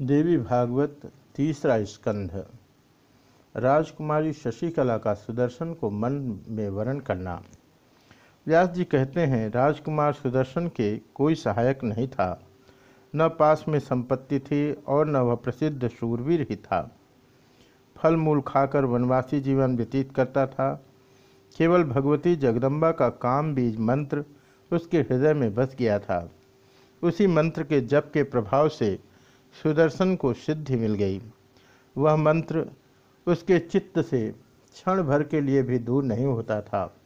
देवी भागवत तीसरा स्कंध। राजकुमारी शशिकला का सुदर्शन को मन में वर्ण करना। व्यास जी कहते हैं, राजकुमार सुदर्शन के कोई सहायक नहीं था। न पास में संपत्ति थी और न वह प्रसिद्ध शूरवीर ही था। फल मूल खाकर वनवासी जीवन व्यतीत करता था। केवल भगवती जगदम्बा का काम बीज मंत्र उसके हृदय में बस गया था। उसी मंत्र के जप के प्रभाव से सुदर्शन को सिद्धि मिल गई। वह मंत्र उसके चित्त से क्षण भर के लिए भी दूर नहीं होता था।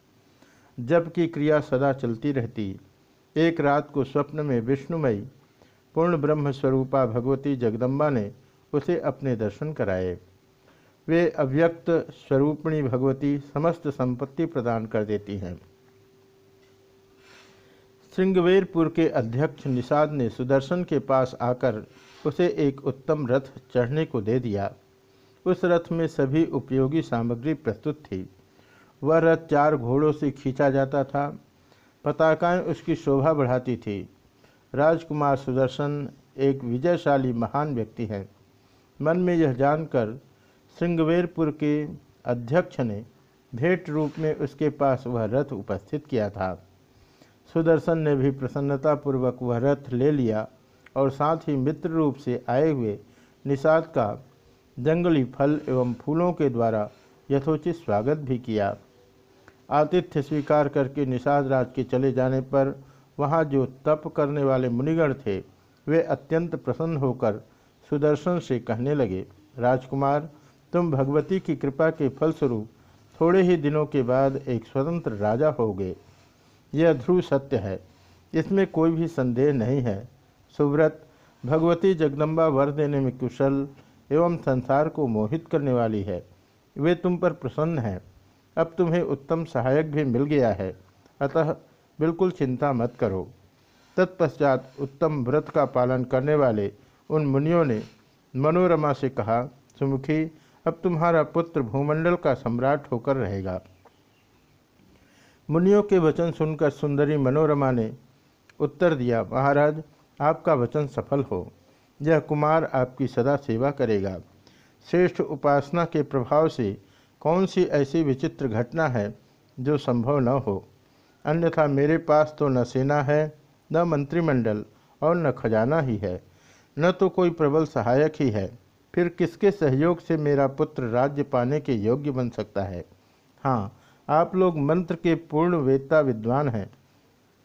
जब की क्रिया सदा चलती रहती। एक रात को स्वप्न में विष्णुमयी, पूर्ण ब्रह्म स्वरूपा भगवती जगदम्बा ने उसे अपने दर्शन कराए। वे अव्यक्त स्वरूपणी भगवती समस्त संपत्ति प्रदान कर देती हैं। श्रृंगवेरपुर के अध्यक्ष निषाद ने सुदर्शन के पास आकर उसे एक उत्तम रथ चढ़ने को दे दिया। उस रथ में सभी उपयोगी सामग्री प्रस्तुत थी। वह रथ चार घोड़ों से खींचा जाता था। पताकाएँ उसकी शोभा बढ़ाती थी। राजकुमार सुदर्शन एक विजयशाली महान व्यक्ति हैं। मन में यह जानकर श्रृंगवेरपुर के अध्यक्ष ने भेंट रूप में उसके पास वह रथ उपस्थित किया था। सुदर्शन ने भी प्रसन्नतापूर्वक वह रथ ले लिया। और साथ ही मित्र रूप से आए हुए निषाद का जंगली फल एवं फूलों के द्वारा यथोचित स्वागत भी किया। आतिथ्य स्वीकार करके निषाद राज के चले जाने पर वहाँ जो तप करने वाले मुनिगण थे, वे अत्यंत प्रसन्न होकर सुदर्शन से कहने लगे, राजकुमार, तुम भगवती की कृपा के फलस्वरूप थोड़े ही दिनों के बाद एक स्वतंत्र राजा हो गए। यह ध्रुव सत्य है, इसमें कोई भी संदेह नहीं है। सुव्रत, भगवती जगदम्बा वर देने में कुशल एवं संसार को मोहित करने वाली है। वे तुम पर प्रसन्न हैं। अब तुम्हें उत्तम सहायक भी मिल गया है। अतः बिल्कुल चिंता मत करो। तत्पश्चात उत्तम व्रत का पालन करने वाले उन मुनियों ने मनोरमा से कहा, सुमुखी, अब तुम्हारा पुत्र भूमंडल का सम्राट होकर रहेगा। मुनियों के वचन सुनकर सुंदरी मनोरमा ने उत्तर दिया, महाराज आपका वचन सफल हो। यह कुमार आपकी सदा सेवा करेगा। श्रेष्ठ उपासना के प्रभाव से कौन सी ऐसी विचित्र घटना है जो संभव न हो? अन्यथा मेरे पास तो न सेना है, न मंत्रिमंडल और न खजाना ही है। न तो कोई प्रबल सहायक ही है। फिर किसके सहयोग से मेरा पुत्र राज्य पाने के योग्य बन सकता है? हाँ आप लोग मंत्र के पूर्ण वेदता विद्वान हैं।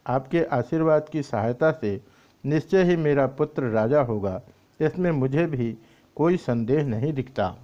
आपके आशीर्वाद की सहायता से निश्चय ही मेरा पुत्र राजा होगा इसमें मुझे भी कोई संदेह नहीं दिखता।